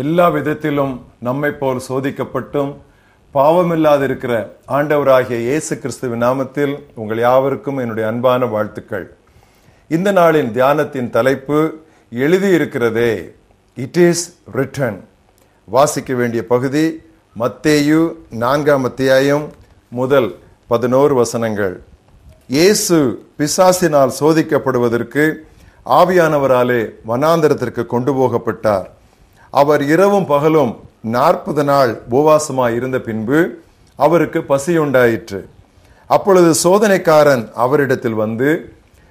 எல்லா விதத்திலும் நம்மை போல் சோதிக்கப்பட்டும் பாவமில்லாதிருக்கிற ஆண்டவராகிய இயேசு கிறிஸ்துவின் நாமத்தில் உங்கள் யாவருக்கும் என்னுடைய அன்பான வாழ்த்துக்கள். இந்த நாளின் தியானத்தின் தலைப்பு எழுதியிருக்கிறதே இட் இஸ் ரிட்டன் வாசிக்க வேண்டிய பகுதி மத்தேயு நான்காம் அத்தியாயம் முதல் பதினோரு வசனங்கள். இயேசு பிசாசினால் சோதிக்கப்படுவதற்கு ஆவியானவராலே வனாந்தரத்திற்கு கொண்டு போகப்பட்டார். அவர் இரவும் பகலும் நாற்பது நாள் உபவாசமாய் இருந்த பின்பு அவருக்கு பசியுண்டாயிற்று அப்பொழுது சோதனைக்காரன் அவரிடத்தில் வந்து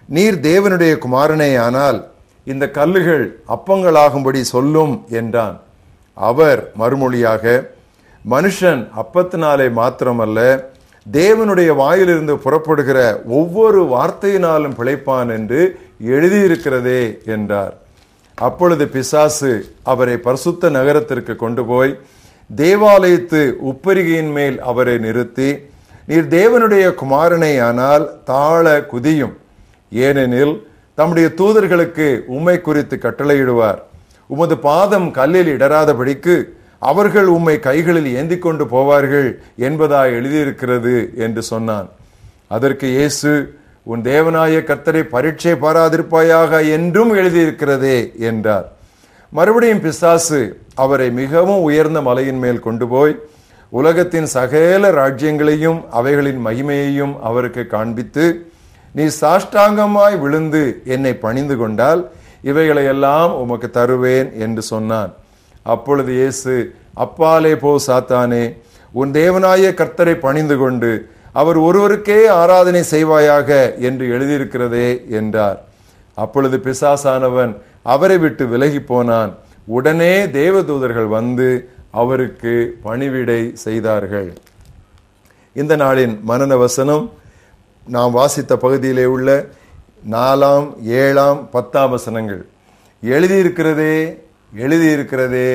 நீர் தேவனுடைய குமாரனே ஆனால் இந்த கல்லுகள் அப்பங்களாகும்படி சொல்லும் என்றான். அவர் மறுமொழியாக மனுஷன் அப்பத்தினாலே மாத்திரமல்ல தேவனுடைய வாயிலிருந்து புறப்படுகிற ஒவ்வொரு வார்த்தையினாலும் பிழைப்பான் என்று எழுதியிருக்கிறதே என்றார். அப்பொழுது பிசாசு அவரை பரிசுத்த நகரத்திற்கு கொண்டு போய் தேவாலயத்து உப்பரிகையின் மேல் அவரை நிறுத்தி நீர் தேவனுடைய குமாரனை ஆனால் தாழ குதியும். ஏனெனில் தம்முடைய தூதர்களுக்கு உம்மை குறித்து கட்டளையிடுவார். உமது பாதம் கல்லில் இடராதபடிக்கு அவர்கள் உம்மை கைகளில் ஏந்தி கொண்டு போவார்கள் என்பதாய் எழுதியிருக்கிறது என்று சொன்னான். அதற்கு இயேசு உன் தேவனாய கர்த்தரை பரீட்சை பாராதிருப்பாயாக என்றும் எழுதியிருக்கிறதே என்றார். மறுபடியும் பிசாசு அவரை மிகவும் உயர்ந்த மலையின் மேல் கொண்டு போய் உலகத்தின் சகல ராஜ்யங்களையும் அவைகளின் மகிமையையும் அவருக்கு காண்பித்து நீ சாஷ்டாங்கமாய் விழுந்து என்னை பணிந்து கொண்டால் இவைகளை எல்லாம் உமக்கு தருவேன் என்று சொன்னான். அப்பொழுது இயேசு அப்பாலே போ சாத்தானே உன் தேவனாய கர்த்தரை பணிந்து கொண்டு அவர் ஒருவருக்கே ஆராதனை செய்வாயாக என்று எழுதியிருக்கிறதே என்றார். அப்பொழுது பிசாசானவன் அவரை விட்டு விலகி போனான். உடனே தேவதூதர்கள் வந்து அவருக்கு பணிவிடை செய்தார்கள். இந்த நாளின் மனன வசனம் நாம் வாசித்த பகுதியிலே உள்ள நாலாம் ஏழாம் பத்தாம் வசனங்கள். எழுதியிருக்கிறதே எழுதியிருக்கிறதே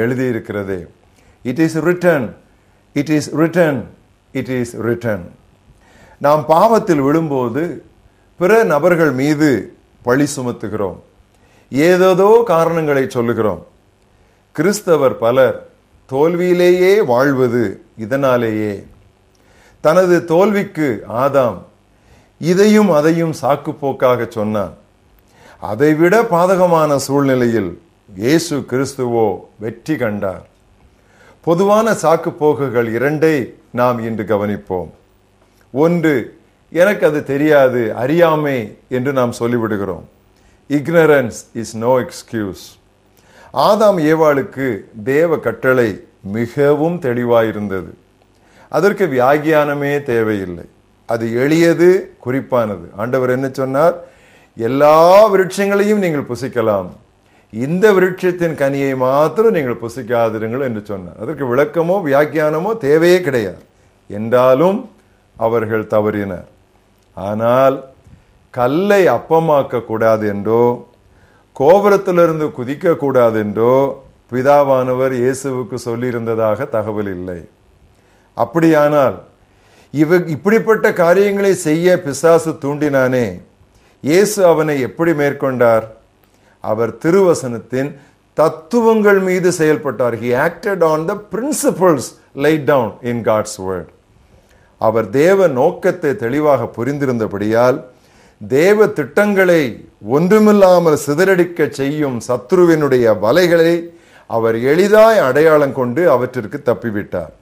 எழுதியிருக்கிறதே. It is written it is written it is written நாம் பாவத்தில் விழும்போது பிற நபர்கள் மீது பழி சுமத்துகிறோம். ஏதேதோ காரணங்களை சொல்லுகிறோம். கிறிஸ்தவர் பலர் தோல்வியிலேயே வாழ்வது இதனாலேயே. தனது தோல்விக்கு ஆதாம் இதையும் அதையும் சாக்கு போக்காக சொன்னான். அதைவிட பாதகமான சூழ்நிலையில் இயேசு கிறிஸ்துவோ வெற்றி கண்டார். பொதுவான சாக்கு போக்குகள் இரண்டை நாம் இன்று கவனிப்போம். ஒன்று எனக்கு அது தெரியாது அறியாமை என்று நாம் சொல்லிவிடுகிறோம். இக்னரன்ஸ் இஸ் நோ எக்ஸ்கியூஸ் ஆதாம் ஏவாளுக்கு தேவ கட்டளை மிகவும் தெளிவாயிருந்தது. அதற்கு வியாகியானமே தேவையில்லை. அது எளியது குறிப்பானது. ஆண்டவர் என்ன சொன்னார்? எல்லா விருட்சங்களையும் நீங்கள் புசிக்கலாம். இந்த விருட்சத்தின் கனியை மாத்திரம் நீங்கள் புசிக்காதிருங்கள் என்று சொன்னார். அதற்கு விளக்கமோ வியாக்கியானமோ தேவையே கிடையாது. என்றாலும் அவர்கள் தவறினர். ஆனால் கல்லை அப்பமாக்க கூடாது என்றோ கோபுரத்திலிருந்து குதிக்க கூடாது என்றோ பிதாவானவர் இயேசுவுக்கு சொல்லியிருந்ததாக தகவல் இல்லை. அப்படியானால் இவ இப்படிப்பட்ட காரியங்களை செய்ய பிசாசு தூண்டினானே இயேசு அவனை எப்படி மேற்கொண்டார்? அவர் திருவசனத்தின் தத்துவங்கள் மீது செயல்பட்டார். He acted on the principles laid down in God's word அவர் தேவ நோக்கத்தை தெளிவாக புரிந்திருந்தபடியால் தேவ திட்டங்களை ஒன்றுமில்லாமல் சிதறடிக்க செய்யும் சத்ருவினுடைய வலைகளை அவர் எளிதாய் அடையாளம் கொண்டு அவற்றிற்கு தப்பிவிட்டார்.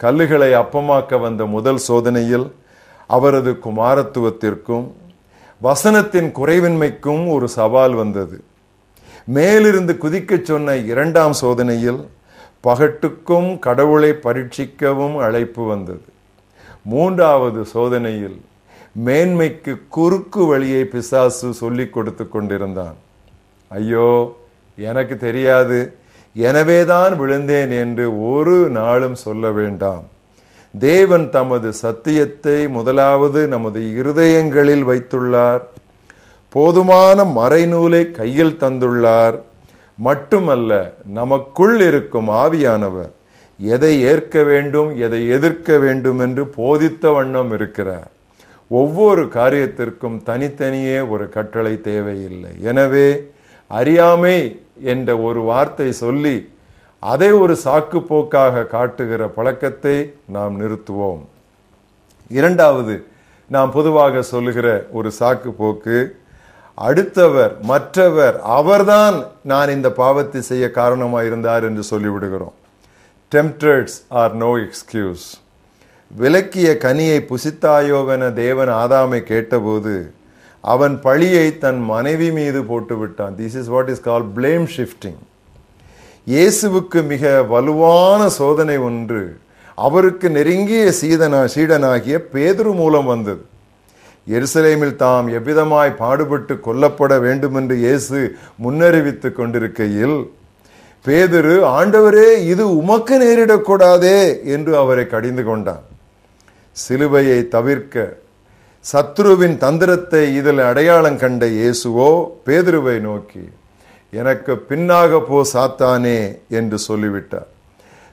கல்லுகளை அப்பமாக்க வந்த முதல் சோதனையில் அவரது குமாரத்துவத்திற்கும் வசனத்தின் குறைவின்மைக்கும் ஒரு சவால் வந்தது. மேலிருந்து குதிக்க சொன்ன இரண்டாம் சோதனையில் பகட்டுக்கும் கடவுளை பரீட்சிக்கவும் அழைப்பு வந்தது. மூன்றாவது சோதனையில் மேன்மைக்கு குறுக்கு வழியை பிசாசு சொல்லிக் கொடுத்து கொண்டிருந்தான். ஐயோ எனக்கு தெரியாது. எனவேதான் விழுந்தேன் என்று ஒரு நாளும் சொல்ல வேண்டாம். தேவன் தமது சத்தியத்தை முதலாவது நமது இருதயங்களில் வைத்துள்ளார். போதுமான மறைநூலை கையில் தந்துள்ளார். மட்டுமல்ல நமக்குள் இருக்கும் ஆவியானவர் எதை ஏற்க வேண்டும் எதை எதிர்க்க வேண்டும் என்று போதித்த வண்ணம் இருக்கிறார். ஒவ்வொரு காரியத்திற்கும் தனித்தனியே ஒரு கட்டளை தேவையில்லை. எனவே அறியாமை என்ற ஒரு வார்த்தை சொல்லி அதை ஒரு சாக்கு போக்காக காட்டுகிற பழக்கத்தை நாம் நிறுத்துவோம். இரண்டாவது நாம் பொதுவாக சொல்லுகிற ஒரு சாக்கு போக்கு அடுத்தவர் மற்றவர் அவர்தான் நான் இந்த பாவத்தை செய்ய காரணமாக இருந்தார் என்று சொல்லிவிடுகிறோம். டெம்டர்ட்ஸ் ஆர் நோ எக்ஸ்கியூஸ் விலக்கிய கனியை புசித்தாயோவென தேவன் ஆதாமை கேட்டபோது அவன் பழியை தன் மனைவி மீது போட்டுவிட்டான். This is what is call blame shifting இயேசுவுக்கு மிக வலுவான சோதனை ஒன்று. அவருக்கு நெருங்கிய சீதனா சீடனாகிய பேதுரு மூலம் வந்தது. எருசலேமில் தாம் எவ்விதமாய் பாடுபட்டு கொல்லப்பட வேண்டும் என்று இயேசு முன்னறிவித்துக் கொண்டிருக்கையில் பேதுரு ஆண்டவரே இது உமக்கு நேரிடக்கூடாதே என்று அவரை கடிந்து கொண்டான். சிலுவையை தவிர்க்க சத்ருவின் தந்திரத்தை இதில் அடையாளம் கண்ட இயேசுவோ பேதுருவை நோக்கி எனக்கு பின்னாக போ சாத்தானே என்று சொல்லிவிட்டார்.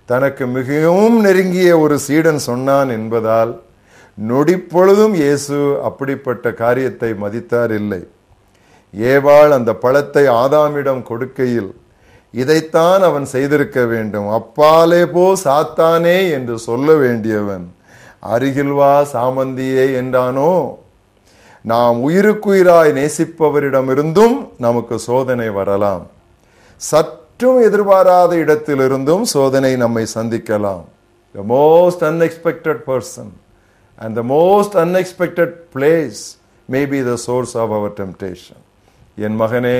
தனக்கு மிகவும் நெருங்கிய ஒரு சீடன் சொன்னான் என்பதால் நொடிப்பொழுதும் இயேசு அப்படிப்பட்ட காரியத்தை மதித்தார் இல்லை. ஏவாள் அந்த பழத்தை ஆதாமிடம் கொடுக்கையில் இதைத்தான் அவன் செய்திருக்க வேண்டும். அப்பாலே போ சாத்தானே என்று சொல்ல வேண்டியவன் அருகில் வா சாமந்தியே என்றானோ? நாம் உயிருக்குயிராய் நேசிப்பவரிடமிருந்தும் நமக்கு சோதனை வரலாம். சற்றும் எதிர்பாராத இடத்திலிருந்தும் சோதனை நம்மை சந்திக்கலாம். The most unexpected person and the most unexpected place may be the source of our temptation என் மகனே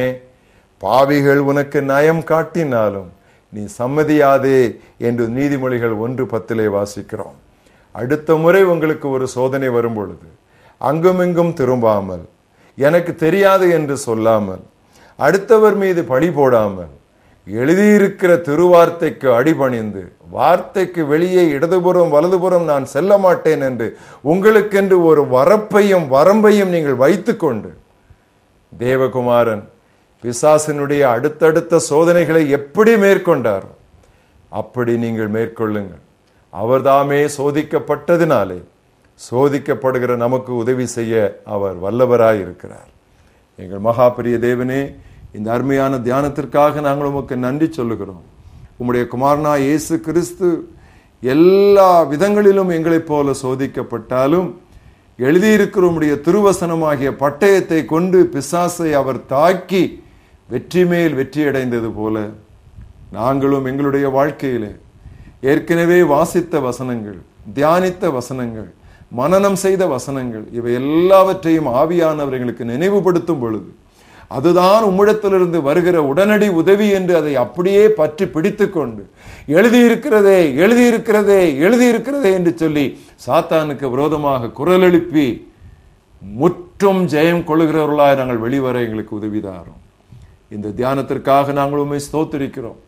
பாவிகள் உனக்கு நயம் காட்டினாலும் நீ சம்மதியாதே என்று நீதிமொழிகள் ஒன்று பத்திலே வாசிக்கிறோம். அடுத்த முறை உங்களுக்கு ஒரு சோதனை வரும் பொழுது அங்குமிங்கும் திரும்பாமல் எனக்கு தெரியாது என்று சொல்லாமல் அடுத்தவர் மீது பழி போடாமல் எழுதியிருக்கிற திருவார்த்தைக்கு அடிபணிந்து வார்த்தைக்கு வெளியே இடதுபுறம் வலதுபுறம் நான் செல்ல மாட்டேன் என்று உங்களுக்கென்று ஒரு வரப்பையும் வரம்பையும் நீங்கள் வைத்துக்கொண்டு தேவகுமாரன் பிசாசினுடைய அடுத்தடுத்த சோதனைகளை எப்படி மேற்கொண்டார் அப்படி நீங்கள் மேற்கொள்ளுங்கள். அவர்தாமே சோதிக்கப்பட்டதினாலே சோதிக்கப்படுகிற நமக்கு உதவி செய்ய அவர் வல்லவராய் இருக்கிறார். எங்கள் மகா பெரிய தேவனே இந்த அருமையான தியானத்திற்காக நாங்கள் உமக்கு நன்றி சொல்லுகிறோம். உம்முடைய குமாரனா இயேசு கிறிஸ்து எல்லா விதங்களிலும் எங்களைப் போல சோதிக்கப்பட்டாலும் எழுதியிருக்கிற உம்முடைய திருவசனமாகிய பட்டயத்தை கொண்டு பிசாசை அவர் தாக்கி வெற்றி மேல் வெற்றி அடைந்தது போல நாங்களும் எங்களுடைய வாழ்க்கையில் ஏற்கனவே வாசித்த வசனங்கள் தியானித்த வசனங்கள் மனனம் செய்த வசனங்கள் இவை எல்லாவற்றையும் ஆவியானவர்களுக்கு நினைவுபடுத்தும் பொழுது அதுதான் உம்மிடத்திலிருந்து வருகிற உடனடி உதவி என்று அதை அப்படியே பற்றி பிடித்து கொண்டு எழுதியிருக்கிறதே எழுதியிருக்கிறதே எழுதியிருக்கிறதே என்று சொல்லி சாத்தானுக்கு விரோதமாக குரல் எழுப்பி முற்றும் ஜெயம் கொள்கிறவர்களாக நாங்கள் வெளிவர எங்களுக்கு உதவிதாரோம். இந்த தியானத்திற்காக நாங்கள் உண்மை ஸ்தோத்திருக்கிறோம்.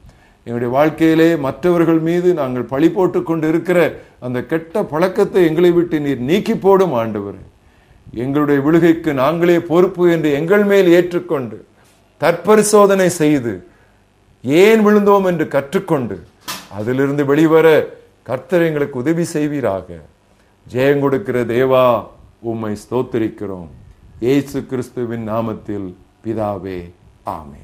எங்களுடைய வாழ்க்கையிலே மற்றவர்கள் மீது நாங்கள் பழி போட்டு கொண்டு இருக்கிற அந்த கெட்ட பழக்கத்தை எங்களை விட்டு நீர் நீக்கி போடும் ஆண்டவர். எங்களுடைய விழுகைக்கு நாங்களே பொறுப்பு என்று எங்கள் மேல் ஏற்றுக்கொண்டு தற்பரிசோதனை செய்து ஏன் விழுந்தோம் என்று கற்றுக்கொண்டு அதிலிருந்து வெளிவர கர்த்தர் எங்களுக்கு உதவி செய்வீராக. ஜெயம் கொடுக்கிற தேவா உம்மை ஸ்தோத்திரிக்கிறோம். ஏசு கிறிஸ்துவின் நாமத்தில் பிதாவே ஆமே